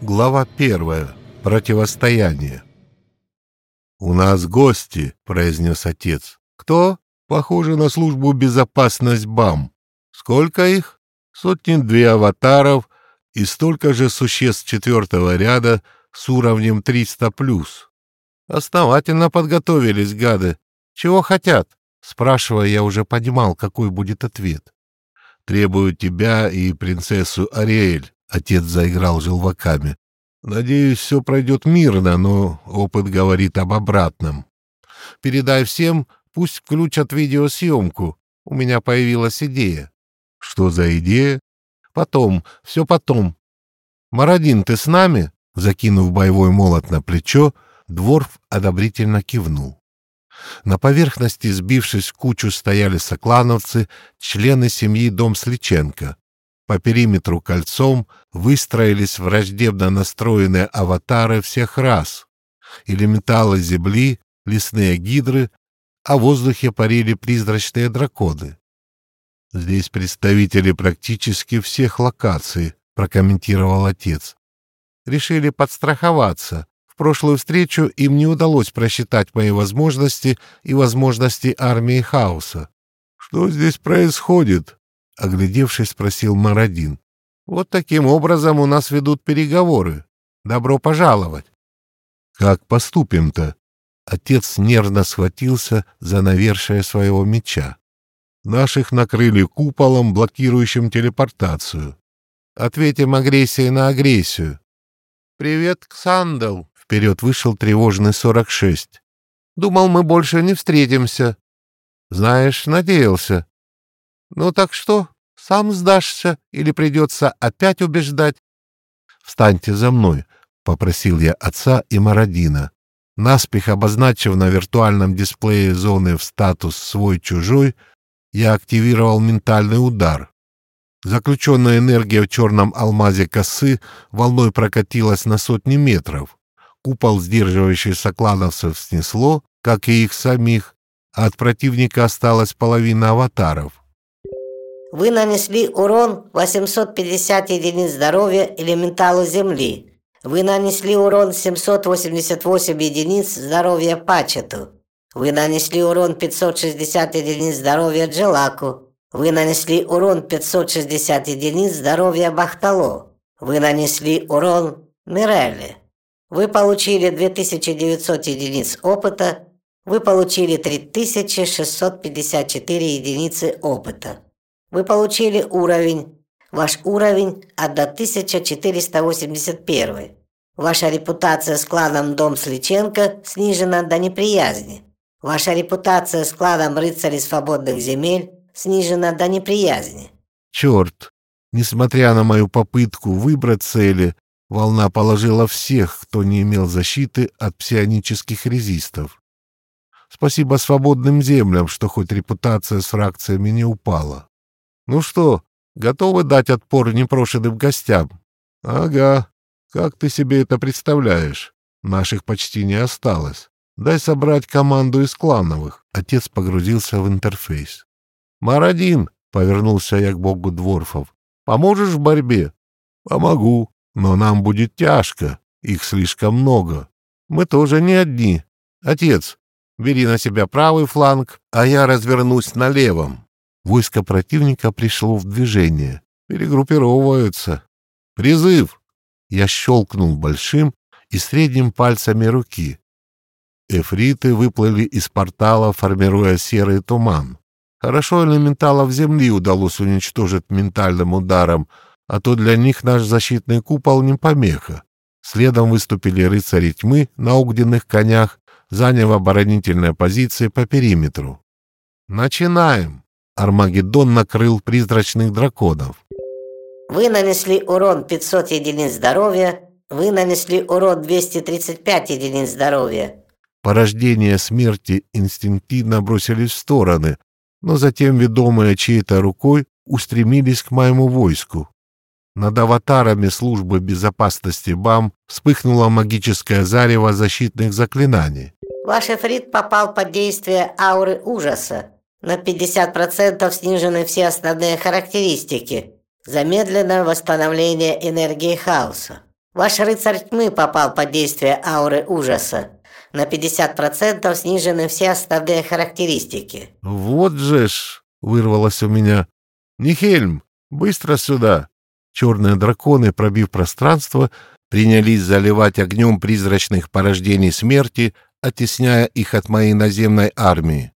Глава первая. Противостояние. «У нас гости», — произнес отец. «Кто?» «Похоже на службу безопасность БАМ. Сколько их?» «Сотни-две аватаров и столько же существ четвертого ряда с уровнем 300+. Основательно подготовились, гады. Чего хотят?» Спрашивая, я уже понимал, какой будет ответ. «Требую тебя и принцессу Ариэль», — отец заиграл желваками. «Надеюсь, все пройдет мирно, но опыт говорит об обратном. Передай всем, пусть включат видеосъемку. У меня появилась идея». «Что за идея?» «Потом, все потом». «Мародин, ты с нами?» Закинув боевой молот на плечо, Дворф одобрительно кивнул. На поверхности, сбившись в кучу, стояли соклановцы, члены семьи Дом Сличенко. По периметру кольцом выстроились враждебно настроенные аватары всех рас. Элементалы земли, лесные гидры, а в воздухе парили призрачные драконы. «Здесь представители практически всех локаций», — прокомментировал отец. «Решили подстраховаться, прошлую встречу им не удалось просчитать мои возможности и возможности армии хаоса. «Что здесь происходит?» — оглядевшись, спросил Мародин. «Вот таким образом у нас ведут переговоры. Добро пожаловать!» «Как поступим-то?» Отец нервно схватился за навершие своего меча. «Наших накрыли куполом, блокирующим телепортацию. Ответим агрессией на агрессию». «Привет, Ксандал!» Вперед вышел тревожный сорок шесть. Думал, мы больше не встретимся. Знаешь, надеялся. Ну так что, сам сдашься или придется опять убеждать? Встаньте за мной, — попросил я отца и Мародина. Наспех обозначив на виртуальном дисплее зоны в статус «свой-чужой», я активировал ментальный удар. Заключенная энергия в черном алмазе косы волной прокатилась на сотни метров. Купол, сдерживающий соклановцев, снесло, как и их самих, а от противника осталась половина аватаров. Вы нанесли урон 850 единиц здоровья элементалу Земли. Вы нанесли урон 788 единиц здоровья Пачету. Вы нанесли урон 560 единиц здоровья Джелаку. Вы нанесли урон 560 единиц здоровья Бахтало. Вы нанесли урон Мирелли. Вы получили 2900 единиц опыта, вы получили 3654 единицы опыта. Вы получили уровень. Ваш уровень 1481. Ваша репутация с кланом Дом Сличенко снижена до неприязни. Ваша репутация с кланом Рыцари Свободных Земель снижена до неприязни. Черт! Несмотря на мою попытку выбрать цели, Волна положила всех, кто не имел защиты от псионических резистов. Спасибо свободным землям, что хоть репутация с фракциями не упала. Ну что, готовы дать отпор непрошенным гостям? Ага. Как ты себе это представляешь? Наших почти не осталось. Дай собрать команду из клановых. Отец погрузился в интерфейс. Мародин, повернулся я к богу дворфов. Поможешь в борьбе? Помогу. Но нам будет тяжко, их слишком много. Мы тоже не одни. Отец, бери на себя правый фланг, а я развернусь на левом. Войско противника пришло в движение. Перегруппировываются. Призыв! Я щелкнул большим и средним пальцами руки. Эфриты выплыли из портала, формируя серый туман. Хорошо элементалов Земли удалось уничтожить ментальным ударом, а то для них наш защитный купол не помеха. Следом выступили рыцари тьмы на огненных конях, заняв оборонительные позиции по периметру. «Начинаем!» Армагеддон накрыл призрачных драконов. Вы нанесли урон 500 единиц здоровья, вы нанесли урон 235 единиц здоровья. Порождения смерти инстинктивно бросились в стороны, но затем, ведомые чьей-то рукой, устремились к моему войску. Над аватарами службы безопасности БАМ вспыхнуло магическое зарево защитных заклинаний. Ваш эфрит попал под действие ауры ужаса. На 50% снижены все основные характеристики. Замедленное восстановление энергии хаоса. Ваш рыцарь тьмы попал под действие ауры ужаса. На 50% снижены все остальные характеристики. Вот же ж, вырвалось у меня. Нихельм, быстро сюда. Черные драконы, пробив пространство, принялись заливать огнем призрачных порождений смерти, оттесняя их от моей наземной армии.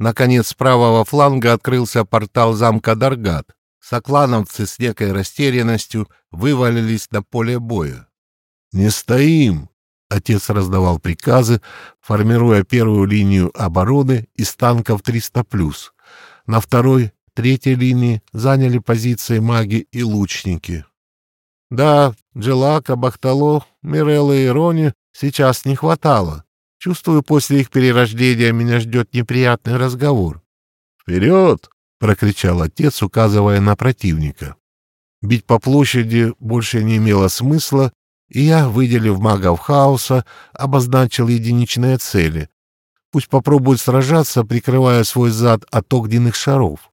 Наконец, с правого фланга открылся портал замка Даргат. Соклановцы с некой растерянностью вывалились на поле боя. «Не стоим!» — отец раздавал приказы, формируя первую линию обороны из танков 300+. На второй, третьей линии заняли позиции маги и лучники. Да, Джелака, Бахтало, Мирелла и Рони сейчас не хватало. Чувствую, после их перерождения меня ждет неприятный разговор. «Вперед!» — прокричал отец, указывая на противника. Бить по площади больше не имело смысла, и я, выделив магов хаоса, обозначил единичные цели. Пусть попробуют сражаться, прикрывая свой зад от огненных шаров.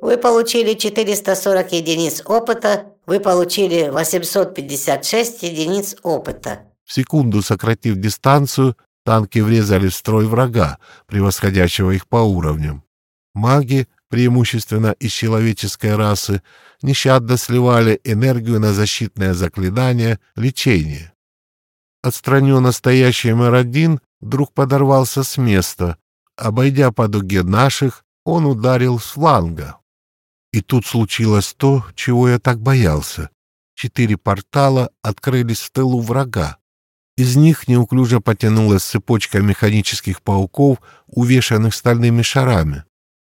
Вы получили 440 единиц опыта, вы получили 856 единиц опыта. В секунду сократив дистанцию, танки врезали в строй врага, превосходящего их по уровням. Маги, преимущественно из человеческой расы, нещадно сливали энергию на защитное заклинание, лечение. Отстраненно стоящий мэр вдруг подорвался с места. Обойдя по дуге наших, он ударил с фланга. И тут случилось то, чего я так боялся. Четыре портала открылись в тылу врага. Из них неуклюже потянулась цепочка механических пауков, увешанных стальными шарами.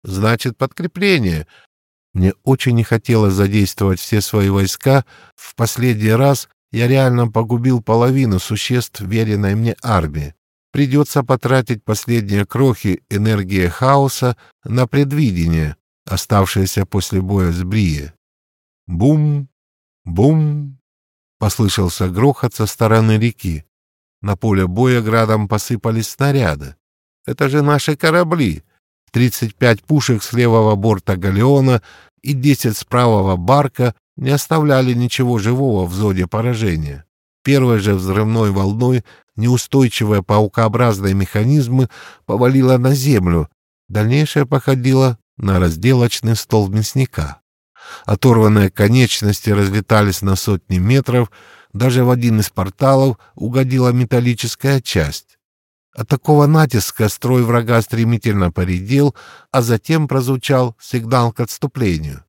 Значит, подкрепление. Мне очень не хотелось задействовать все свои войска. В последний раз я реально погубил половину существ веренной мне армии. Придется потратить последние крохи энергии хаоса на предвидение, оставшееся после боя с Брие. Бум! Бум! Послышался грохот со стороны реки. На поле боя градом посыпались снаряды. Это же наши корабли. 35 пушек с левого борта галеона и 10 с правого барка не оставляли ничего живого в зоне поражения. Первой же взрывной волной неустойчивые паукообразные механизмы повалило на землю. Дальнейшее походило на разделочный стол мясника. Оторванные конечности разлетались на сотни метров, даже в один из порталов угодила металлическая часть. От такого натиска строй врага стремительно поредел, а затем прозвучал сигнал к отступлению.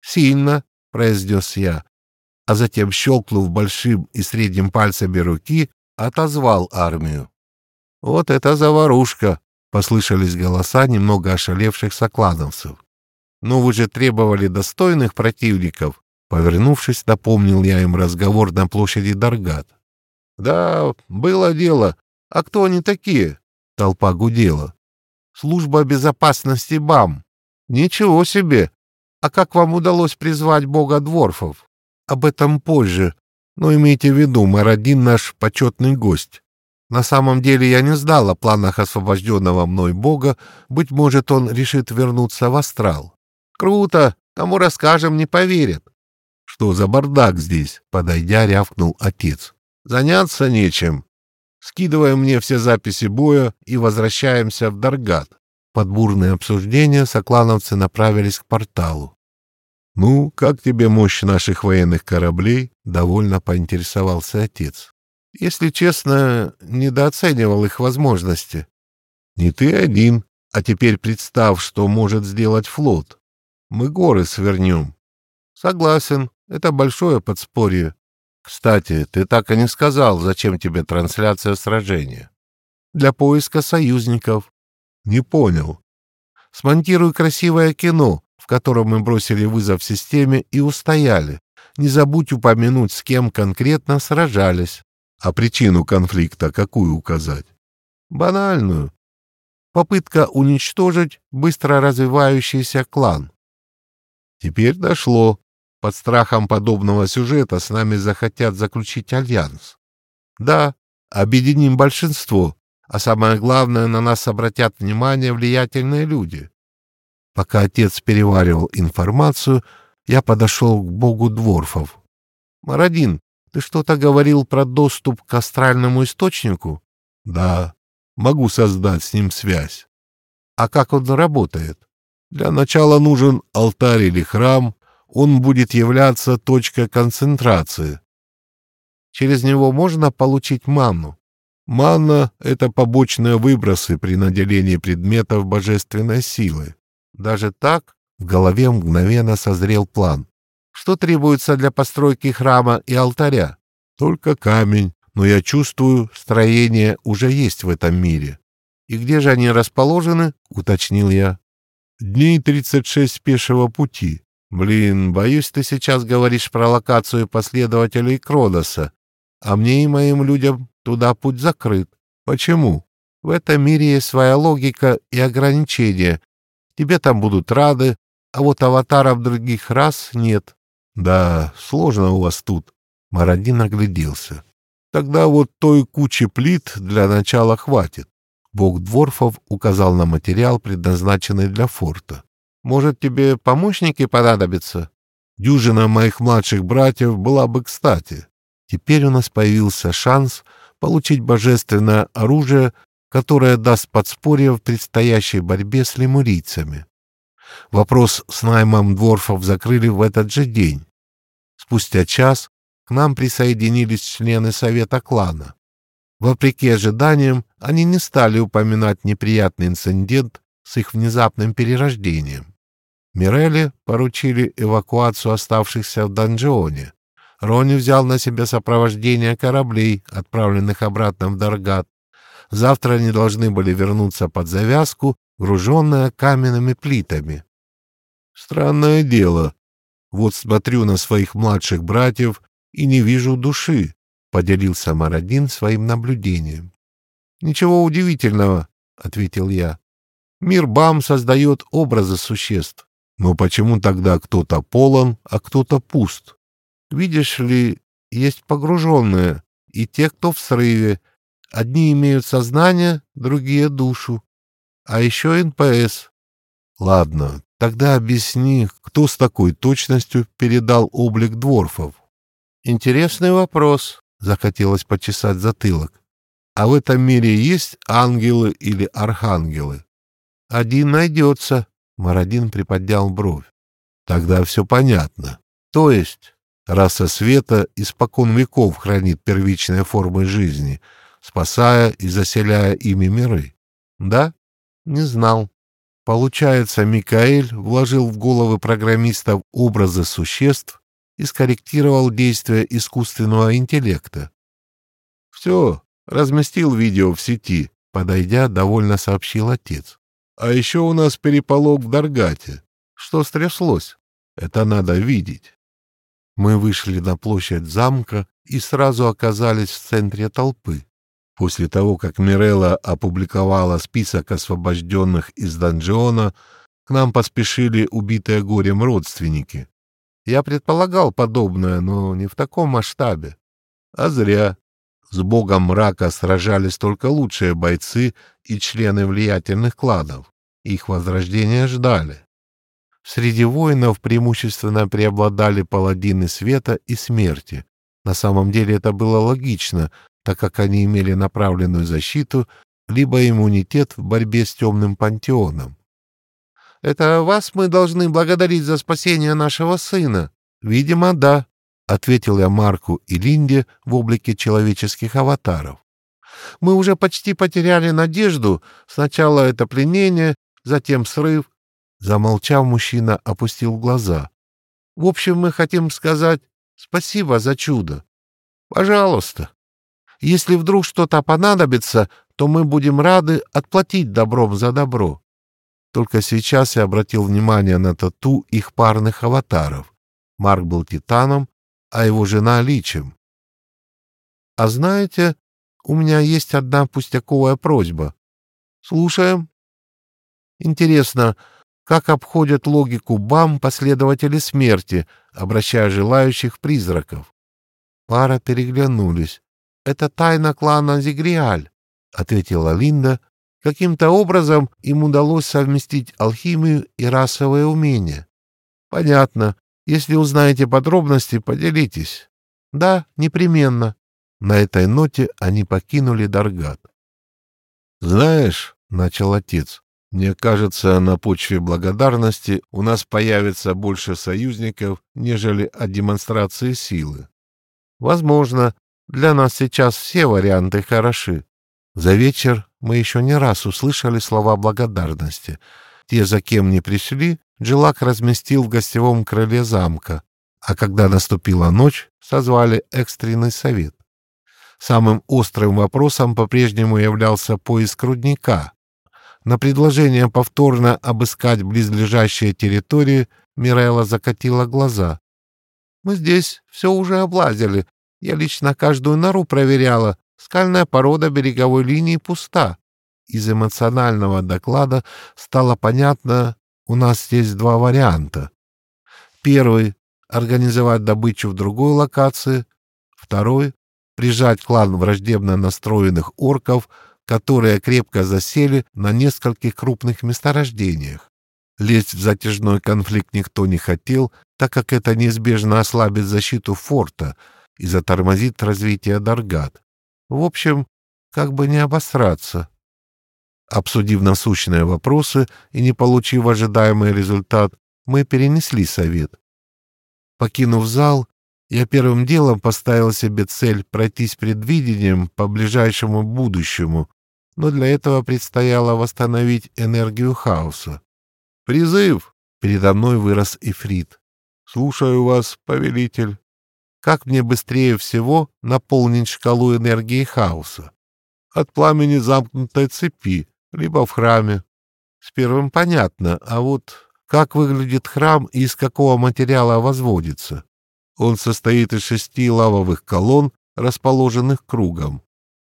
«Сильно», — произнес я, а затем, щелкнув большим и средним пальцами руки, отозвал армию. «Вот это заварушка!» — послышались голоса немного ошалевших сокладовцев. «Но вы же требовали достойных противников!» Повернувшись, напомнил я им разговор на площади Даргат. «Да, было дело. А кто они такие?» Толпа гудела. «Служба безопасности БАМ. Ничего себе! А как вам удалось призвать бога дворфов? Об этом позже. Но имейте в виду, Мародин наш почетный гость. На самом деле я не знал о планах освобожденного мной бога. Быть может, он решит вернуться в астрал. Круто! Кому расскажем, не поверят. Что за бардак здесь? Подойдя, рявкнул отец. Заняться нечем. Скидываем мне все записи боя и возвращаемся в Даргат. Под бурное обсуждение соклановцы направились к порталу. «Ну, как тебе мощь наших военных кораблей?» — довольно поинтересовался отец. «Если честно, недооценивал их возможности. Не ты один, а теперь представь, что может сделать флот. Мы горы свернем». «Согласен, это большое подспорье. Кстати, ты так и не сказал, зачем тебе трансляция сражения. Для поиска союзников. Не понял. Смонтируй красивое кино, в котором мы бросили вызов системе и устояли. Не забудь упомянуть, с кем конкретно сражались. А причину конфликта какую указать? Банальную. Попытка уничтожить быстро развивающийся клан. Теперь дошло. Под страхом подобного сюжета с нами захотят заключить альянс. Да, объединим большинство, а самое главное, на нас обратят внимание влиятельные люди. Пока отец переваривал информацию, я подошел к богу дворфов. «Мародин, Ты что-то говорил про доступ к астральному источнику? Да, могу создать с ним связь. А как он работает? Для начала нужен алтарь или храм, он будет являться точкой концентрации. Через него можно получить манну. Манна — это побочные выбросы при наделении предметов божественной силы. Даже так в голове мгновенно созрел план. Что требуется для постройки храма и алтаря? Только камень, но я чувствую, строение уже есть в этом мире. И где же они расположены? Уточнил я. Дней 36 пешего пути. Блин, боюсь, ты сейчас говоришь про локацию последователей Кродоса, а мне и моим людям туда путь закрыт. Почему? В этом мире есть своя логика и ограничения. Тебе там будут рады, а вот аватаров других рас нет. Да, сложно у вас тут. Мародин огляделся. Тогда вот той кучи плит для начала хватит. Бог Дворфов указал на материал, предназначенный для форта. «Может, тебе помощники понадобятся?» Дюжина моих младших братьев была бы кстати. Теперь у нас появился шанс получить божественное оружие, которое даст подспорье в предстоящей борьбе с лемурийцами. Вопрос с наймом дворфов закрыли в этот же день. Спустя час к нам присоединились члены совета клана. Вопреки ожиданиям, они не стали упоминать неприятный инцидент с их внезапным перерождением. Мирелли поручили эвакуацию оставшихся в донжионе. Рони взял на себя сопровождение кораблей, отправленных обратно в Даргат. Завтра они должны были вернуться под завязку, груженные каменными плитами. Странное дело. Вот смотрю на своих младших братьев и не вижу души, — поделился Марадин своим наблюдением. — Ничего удивительного, — ответил я. Мир БАМ создает образы существ. Но почему тогда кто-то полон, а кто-то пуст? Видишь ли, есть погруженные и те, кто в срыве. Одни имеют сознание, другие — душу. А еще НПС. Ладно, тогда объясни, кто с такой точностью передал облик дворфов. Интересный вопрос, — захотелось почесать затылок. А в этом мире есть ангелы или архангелы? Один найдется, — Мародин приподнял бровь. Тогда все понятно. То есть Раса света испокон веков хранит первичные формы жизни, спасая и заселяя ими миры. Да? Не знал. Получается, Микаэль вложил в головы программистов образы существ и скорректировал действия искусственного интеллекта. Все, разместил видео в сети, подойдя, довольно сообщил отец. А еще у нас переполох в Даргате. Что стряслось? Это надо видеть. Мы вышли на площадь замка и сразу оказались в центре толпы. После того, как Мирелла опубликовала список освобожденных из донжиона, к нам поспешили убитые горем родственники. Я предполагал подобное, но не в таком масштабе. А зря. С богом мрака сражались только лучшие бойцы и члены влиятельных кланов. Их возрождение ждали. Среди воинов преимущественно преобладали паладины света и смерти. На самом деле это было логично, так как они имели направленную защиту либо иммунитет в борьбе с темным пантеоном. «Это вас мы должны благодарить за спасение нашего сына?» «Видимо, да», — ответил я Марку и Линде в облике человеческих аватаров. «Мы уже почти потеряли надежду. Сначала это пленение, затем срыв, Замолчав, мужчина опустил глаза. «В общем, мы хотим сказать спасибо за чудо. Пожалуйста. Если вдруг что-то понадобится, то мы будем рады отплатить добром за добро». Только сейчас я обратил внимание на тату их парных аватаров. Марк был титаном, а его жена — личем. «А знаете, у меня есть одна пустяковая просьба. Слушаем. Интересно, как обходят логику БАМ последователи смерти, обращая желающих призраков. Пара переглянулись. «Это тайна клана Зигриаль», — ответила Линда. «Каким-то образом им удалось совместить алхимию и расовые умения». «Понятно. Если узнаете подробности, поделитесь». Да, непременно. На этой ноте они покинули Даргат. Знаешь, начал отец, мне кажется, на почве благодарности у нас появится больше союзников, нежели от демонстрации силы. Возможно, для нас сейчас все варианты хороши. За вечер мы еще не раз услышали слова благодарности. Те, за кем не пришли, Джилак разместил в гостевом крыле замка, а когда наступила ночь, созвали экстренный совет. Самым острым вопросом по-прежнему являлся поиск рудника, на предложение повторно обыскать близлежащие территории Мирелла закатила глаза. «Мы здесь все уже облазили. Я лично каждую нору проверяла. Скальная порода береговой линии пуста». Из эмоционального доклада стало понятно, у нас есть два варианта. Первый — организовать добычу в другой локации. Второй — прижать клан враждебно настроенных орков — которые крепко засели на нескольких крупных месторождениях. Лезть в затяжной конфликт никто не хотел, так как это неизбежно ослабит защиту форта и затормозит развитие Даргат. В общем, как бы не обосраться. Обсудив насущные вопросы и не получив ожидаемый результат, мы перенесли совет. Покинув зал, я первым делом поставил себе цель пройтись предвидением по ближайшему будущему, но для этого предстояло восстановить энергию хаоса. «Призыв!» — передо мной вырос Ифрит. «Слушаю вас, повелитель. Как мне быстрее всего наполнить шкалу энергии хаоса? От пламени замкнутой цепи, либо в храме. С первым понятно, а вот как выглядит храм и из какого материала возводится? Он состоит из шести лавовых колонн, расположенных кругом.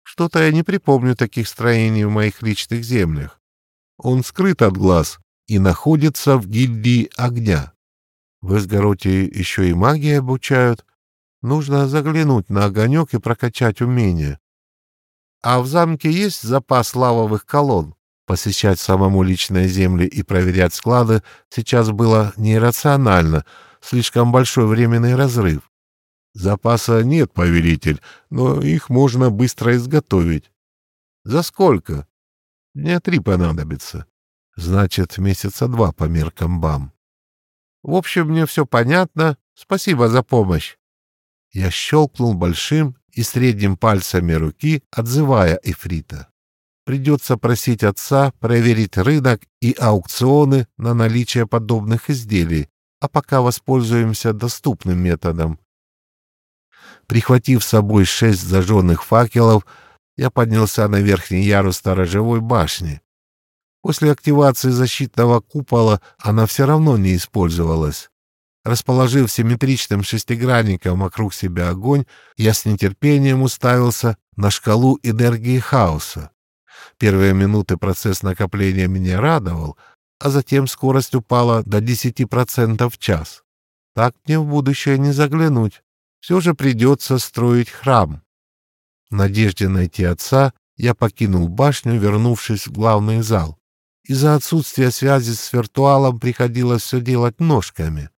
Что-то я не припомню таких строений в моих личных землях. Он скрыт от глаз и находится в гильдии огня. В Эсгороте еще и магии обучают. Нужно заглянуть на огонек и прокачать умения. А в замке есть запас лавовых колонн? Посещать самому личные земли и проверять склады сейчас было нерационально, слишком большой временный разрыв. Запаса нет, повелитель, но их можно быстро изготовить. За сколько? Дня три понадобится. Значит, месяца два по меркам БАМ. В общем, мне все понятно. Спасибо за помощь. Я щелкнул большим и средним пальцами руки, отзывая Эфрита. Придется просить отца проверить рынок и аукционы на наличие подобных изделий, а пока воспользуемся доступным методом. Прихватив с собой шесть зажженных факелов, я поднялся на верхний ярус сторожевой башни. После активации защитного купола она все равно не использовалась. Расположив симметричным шестигранником вокруг себя огонь, я с нетерпением уставился на шкалу энергии хаоса. Первые минуты процесс накопления меня радовал, а затем скорость упала до 10% в час. Так мне в будущее не заглянуть все же придется строить храм. В надежде найти отца я покинул башню, вернувшись в главный зал. Из-за отсутствия связи с виртуалом приходилось все делать ножками.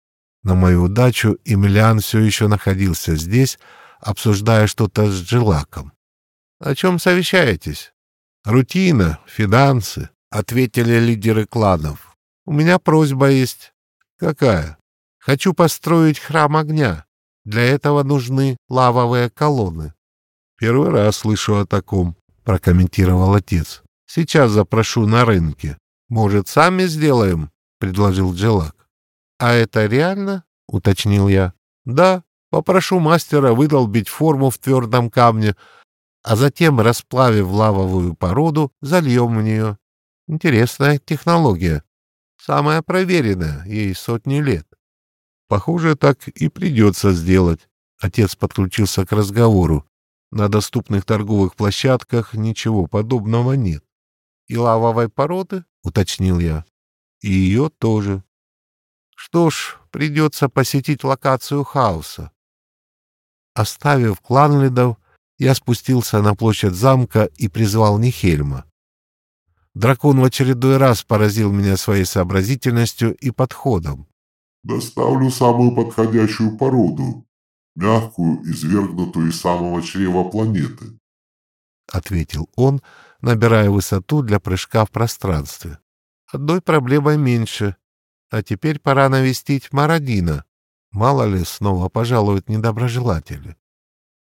На мою удачу Эмилиан все еще находился здесь, обсуждая что-то с Джилаком. — О чем совещаетесь? — Рутина, финансы, — ответили лидеры кланов. — У меня просьба есть. — Какая? — Хочу построить храм огня. Для этого нужны лавовые колонны. Первый раз слышу о таком, прокомментировал отец. Сейчас запрошу на рынке. Может, сами сделаем? предложил Джелак. А это реально? уточнил я. Да, попрошу мастера выдолбить форму в твердом камне, а затем, расплавив лавовую породу, зальем в нее. Интересная технология. Самая проверенная, ей сотни лет. Похоже, так и придется сделать. Отец подключился к разговору. На доступных торговых площадках ничего подобного нет. И лавовой породы, уточнил я. И ее тоже. Что ж, придется посетить локацию хаоса. Оставив кланлидов, я спустился на площадь замка и призвал Нихельма. Дракон в очередной раз поразил меня своей сообразительностью и подходом. Доставлю самую подходящую породу. мягкую, извергнутую из самого чрева планеты», — ответил он, набирая высоту для прыжка в пространстве. «Одной проблемой меньше. А теперь пора навестить Марадина. Мало ли, снова пожалуют недоброжелатели».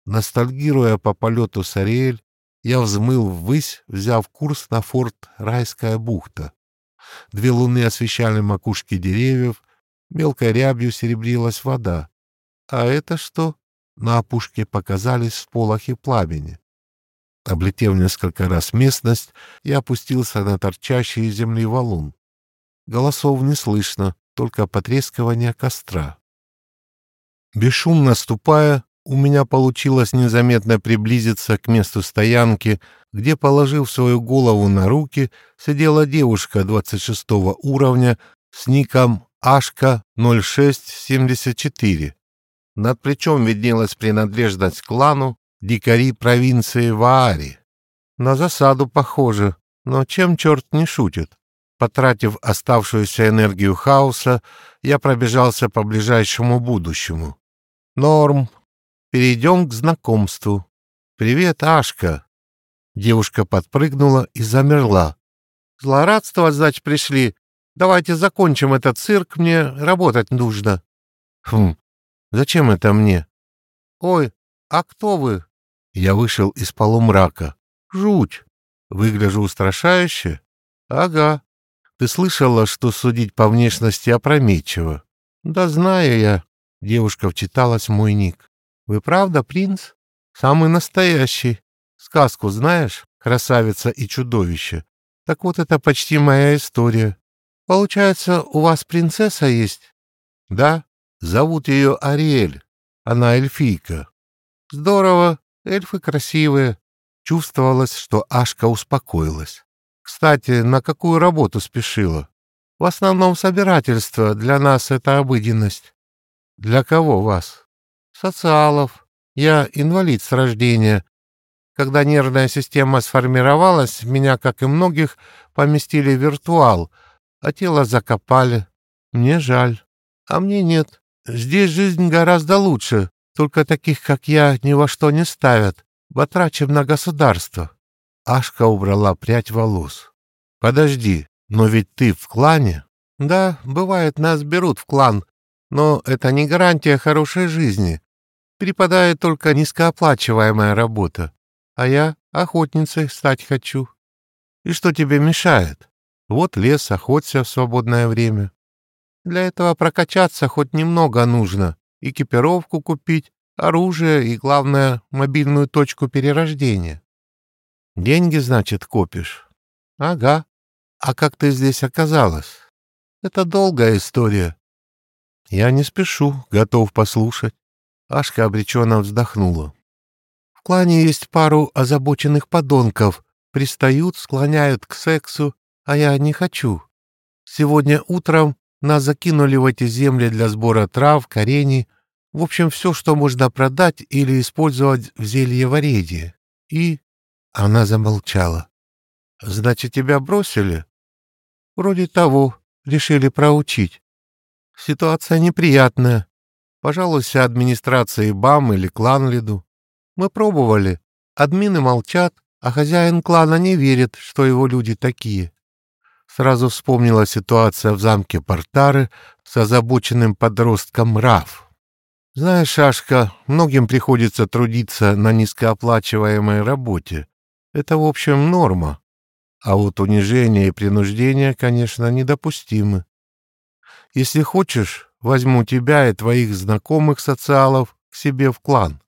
Ностальгируя по полету с Ариэль, я взмыл ввысь, взяв курс на форт Райская бухта. Две луны освещали макушки деревьев, мелкой рябью серебрилась вода. А это что? На опушке показались сполохи пламени. Облетев несколько раз местность, я опустился на торчащий из земли валун. Голосов не слышно, только потрескивание костра. Бесшумно ступая, у меня получилось незаметно приблизиться к месту стоянки, где, положив свою голову на руки, сидела девушка 26 уровня с ником Ашка 0674. Над плечом виднелась принадлежность клану дикари провинции Ваари. На засаду похоже, но чем черт не шутит? Потратив оставшуюся энергию хаоса, я пробежался по ближайшему будущему. Норм, Перейдем к знакомству. Привет, Ашка. Девушка подпрыгнула и замерла. Злорадство, значит, пришли. Давайте закончим этот цирк, мне работать нужно. Хм, зачем это мне? Ой, а кто вы? Я вышел из полумрака. Жуть. Выгляжу устрашающе? Ага. Ты слышала, что судить по внешности опрометчиво? Да знаю я. Девушка вчиталась мой ник. Вы правда принц? Самый настоящий. Сказку знаешь? Красавица и чудовище. Так вот это почти моя история. Получается, у вас принцесса есть? Да. Зовут ее Ариэль. Она эльфийка. Здорово. Эльфы красивые. Чувствовалось, что Ашка успокоилась. Кстати, на какую работу спешила? В основном собирательство. Для нас это обыденность. Для кого вас? социалов. Я инвалид с рождения. Когда нервная система сформировалась, меня, как и многих, поместили в виртуал, а тело закопали. Мне жаль. А мне нет. Здесь жизнь гораздо лучше, только таких, как я, ни во что не ставят, батрачим на государство. Ашка убрала прядь волос. «Подожди, но ведь ты в клане?» «Да, бывает, нас берут в клан, но это не гарантия хорошей жизни перепадает только низкооплачиваемая работа, а я охотницей стать хочу. И что тебе мешает? Вот лес, охоться в свободное время. Для этого прокачаться хоть немного нужно, экипировку купить, оружие и, главное, мобильную точку перерождения. Деньги, значит, копишь? Ага. А как ты здесь оказалась? Это долгая история. Я не спешу, готов послушать. Ашка обреченно вздохнула. В клане есть пару озабоченных подонков. Пристают, склоняют к сексу, а я не хочу. Сегодня утром нас закинули в эти земли для сбора трав, корений, в общем, все, что можно продать или использовать в зельеварении. И... Она замолчала. «Значит, тебя бросили?» «Вроде того. Решили проучить. Ситуация неприятная. Пожалуйся администрации БАМ или Кланлиду. Мы пробовали. Админы молчат, а хозяин клана не верит, что его люди такие. Сразу вспомнила ситуация в замке Портары с озабоченным подростком Раф. Знаешь, Шашка, многим приходится трудиться на низкооплачиваемой работе. Это, в общем, норма. А вот унижение и принуждение, конечно, недопустимы. Если хочешь, Возьму тебя и твоих знакомых социалов к себе в клан.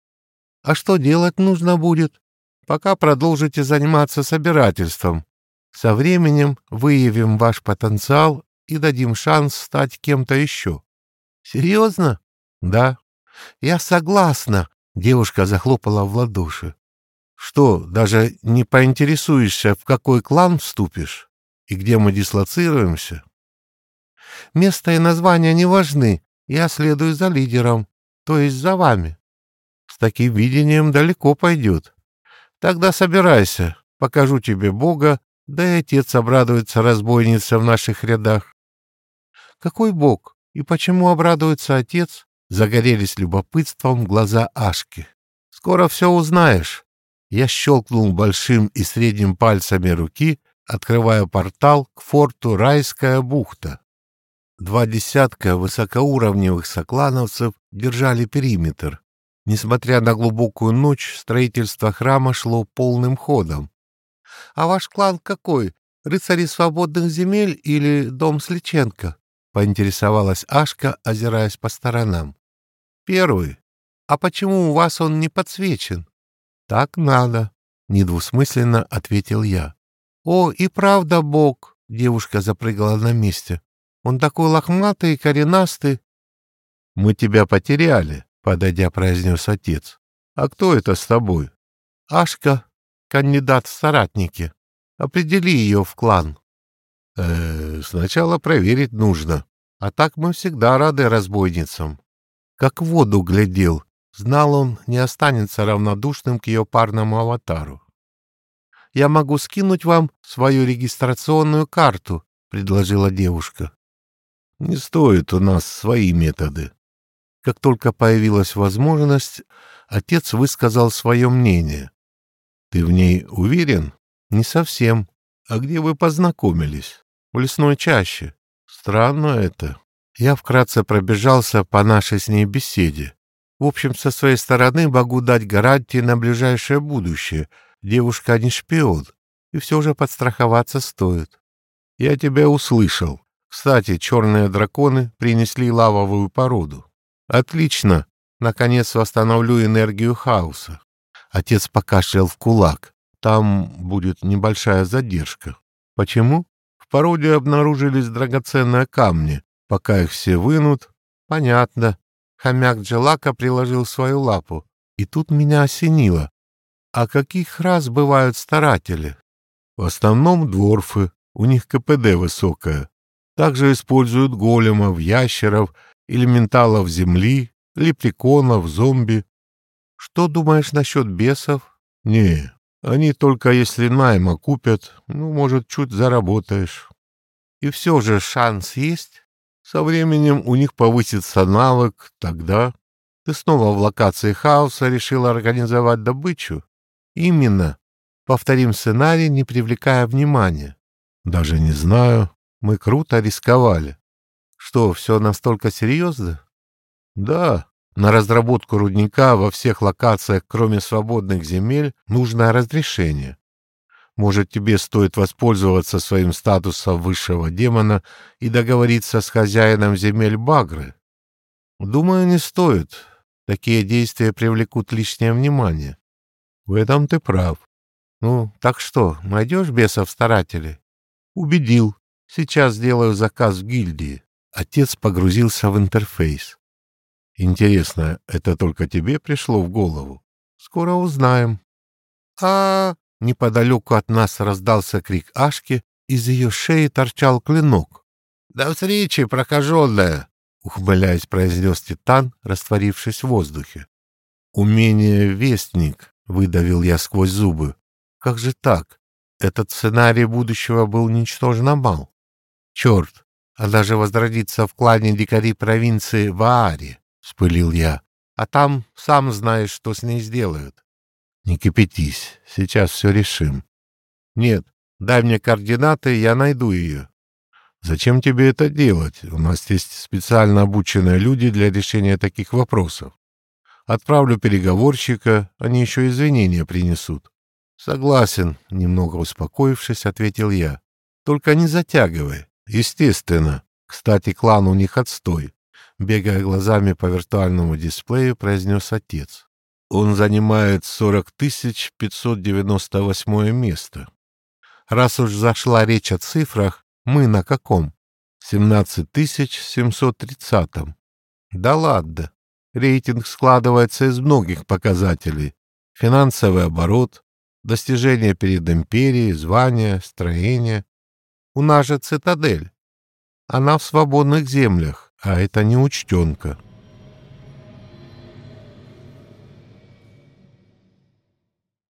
А что делать нужно будет? Пока продолжите заниматься собирательством. Со временем выявим ваш потенциал и дадим шанс стать кем-то еще. Серьезно? Да. Я согласна. Девушка захлопала в ладоши. Что, даже не поинтересуешься, в какой клан вступишь? И где мы дислоцируемся? Место и название не важны. Я следую за лидером, то есть за вами. С таким видением далеко пойдет. Тогда собирайся, покажу тебе Бога, да и отец обрадуется разбойнице в наших рядах. Какой Бог? И почему обрадуется отец? Загорелись любопытством глаза Ашки. «Скоро все узнаешь». Я щелкнул большим и средним пальцами руки, открывая портал к форту Райская бухта. Два десятка высокоуровневых соклановцев держали периметр. Несмотря на глубокую ночь, строительство храма шло полным ходом. — А ваш клан какой? Рыцари свободных земель или дом Сличенко? — поинтересовалась Ашка, озираясь по сторонам. — Первый. А почему у вас он не подсвечен? — Так надо, — недвусмысленно ответил я. — О, и правда бог! — девушка запрыгала на месте. Он такой лохматый и коренастый. — Мы тебя потеряли, — подойдя, произнес отец. — А кто это с тобой? — Ашка, кандидат в соратники. Определи ее в клан. Э, сначала проверить нужно. А так мы всегда рады разбойницам. Как в воду глядел, знал он, не останется равнодушным к ее парному аватару. «Я могу скинуть вам свою регистрационную карту», — предложила девушка. Не стоит у нас свои методы. Как только появилась возможность, отец высказал свое мнение. Ты в ней уверен? Не совсем. А где вы познакомились? В лесной чаще. Странно это. Я вкратце пробежался по нашей с ней беседе. В общем, со своей стороны могу дать гарантии на ближайшее будущее. Девушка не шпион, и все же подстраховаться стоит. Я тебя услышал. Кстати, черные драконы принесли лавовую породу. Отлично. Наконец восстановлю энергию хаоса. Отец покашлял в кулак. Там будет небольшая задержка. Почему? В породе обнаружились драгоценные камни. Пока их все вынут, понятно. Хомяк Джелака приложил свою лапу. И тут меня осенило. А каких раз бывают старатели? В основном дворфы. У них КПД высокое. Также используют големов, ящеров, элементалов земли, лепреконов, зомби. Что думаешь насчет бесов? Не, они только если найма купят, ну, может, чуть заработаешь. И все же шанс есть. Со временем у них повысится навык, тогда... Ты снова в локации хаоса решил организовать добычу? Именно. Повторим сценарий, не привлекая внимания. Даже не знаю. Мы круто рисковали. Что, все настолько серьезно? Да, на разработку рудника во всех локациях, кроме свободных земель, нужно разрешение. Может, тебе стоит воспользоваться своим статусом высшего демона и договориться с хозяином земель Багры? Думаю, не стоит. Такие действия привлекут лишнее внимание. В этом ты прав. Ну, так что, найдешь бесов-старателей? Убедил. Сейчас сделаю заказ в гильдии. Отец погрузился в интерфейс. Интересно, это только тебе пришло в голову? Скоро узнаем. А, неподалеку от нас раздался крик Ашки, из ее шеи торчал клинок. «До встречи, прокаженная!» — ухмыляясь, произнес Титан, растворившись в воздухе. «Умение вестник», — выдавил я сквозь зубы. «Как же так? Этот сценарий будущего был ничтожно мал. Черт, она же возродится в клане дикари провинции Ваари, — вспылил я. А там сам знаешь, что с ней сделают. Не кипятись, сейчас все решим. Нет, дай мне координаты, я найду ее. Зачем тебе это делать? У нас есть специально обученные люди для решения таких вопросов. Отправлю переговорщика, они еще извинения принесут. Согласен, немного успокоившись, ответил я. Только не затягивай. Естественно. Кстати, клан у них отстой. Бегая глазами по виртуальному дисплею, произнес отец. Он занимает 40 598 место. Раз уж зашла речь о цифрах, мы на каком? 17 730. Да ладно. Рейтинг складывается из многих показателей. Финансовый оборот, достижения перед империей, звания, строение. У нас же цитадель. Она в свободных землях, а это не учтенка.